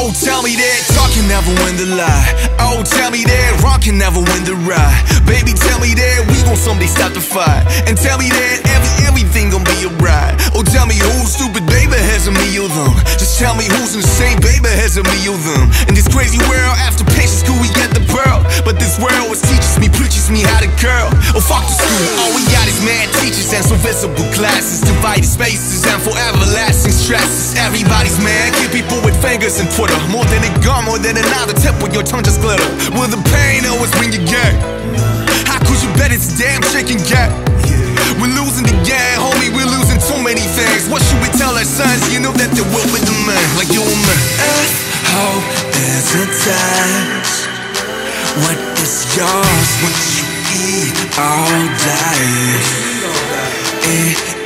Oh, tell me that talk can never win the lie. Oh, tell me that rock can never win the ride. Baby, tell me that we gon' someday stop the fight. And tell me that every everything gon' be alright. Oh, tell me who's stupid, baby, has a me or them. Just tell me who's insane, baby, has a me or them. In this crazy world, after patience, cool, we get the pearl. But this world was teaches me, preaches me how to curl. Oh, fuck the school. All we got is mad teachers and some visible classes, divided spaces and forever lasting stresses. Everybody's mad, kill people and Twitter. More than a gun, more than another tip with your tongue just glitter. Will the pain always bring you gay? How could you bet it's a damn chicken gap? We're losing the game, homie, we're losing too many things. What should we tell our sons? You know that they will with the man, like you and me. Hope is attached, what is yours? What you eat all day?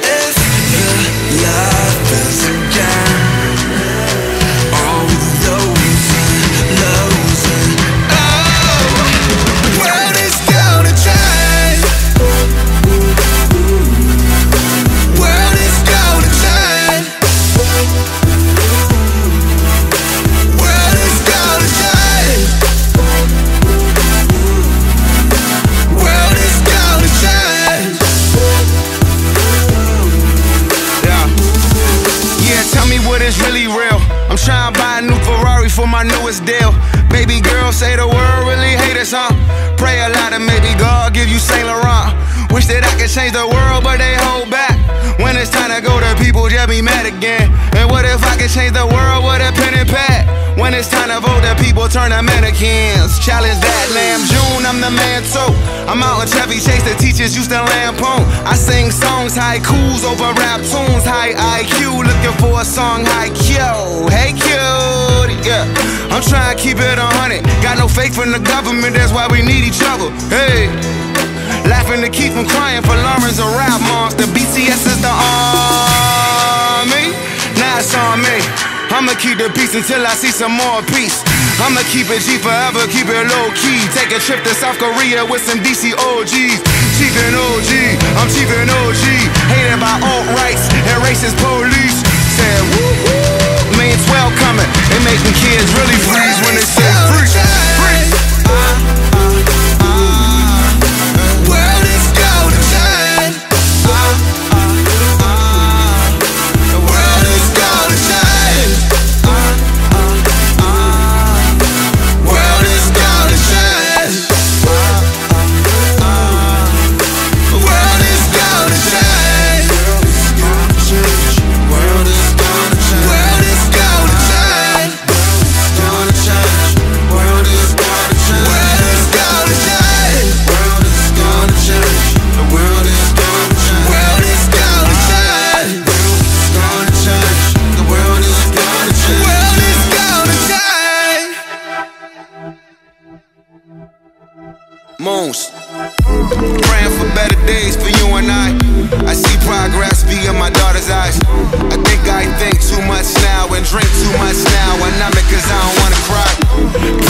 Really real. I'm trying to buy a new Ferrari for my newest deal. Baby girl say the world really hate us, huh? Pray a lot and maybe God give you Saint Laurent. Wish that I could change the world, but they hold back. When it's time to go, the people just be mad again. What if I could change the world with a pen and pad? When it's time to vote, the people turn to mannequins. Challenge that, Namjoon, I'm the man too. I'm out in Chevy Chase, the teachers used to lampoon. I sing songs, haikus over rap tunes, high IQ, looking for a song, high Q. Hey cute, yeah. I'm trying to keep it a hundred. Got no faith in the government, that's why we need each other. Hey. Laughing to keep from crying for Lawrence a rap monster. BTS is the army. It's on me. I'ma keep the peace until I see some more peace. I'ma keep it G forever, keep it low key. Take a trip to South Korea with some DC OGs. Chief and OG, I'm Chief and OG. Hated by alt rights and racist police. Praying for better days for you and I. I see progress via my daughter's eyes. I think I think too much now and drink too much now. And I'm it cause I don't wanna cry.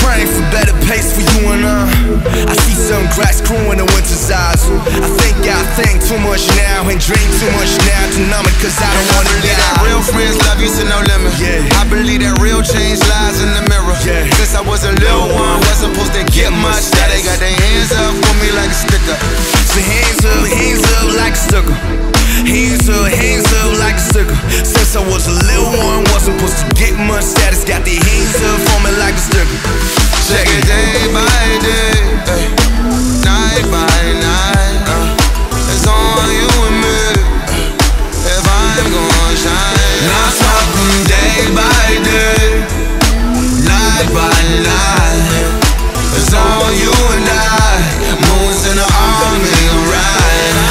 Praying for better pace for you and I. I see some grass growing in the winter's eyes. I think I think too much now and drink too much now to numb it cause I don't wanna believe die. that real friends love you to no limit. Yeah. I believe that real change lies in the mirror. Yeah. Since I was a little one, wasn't supposed to get much. Now they got their took. Hands up, hands up like a sucker. Since I was a little one, wasn't supposed to get much status. Got the hands up for me like a sticker. Check it day by day, ay, night by night. Uh, it's on you and me. Uh, if I'm gonna shine, now stop day by day, night by night. It's all you and I. Moons in the army, alright.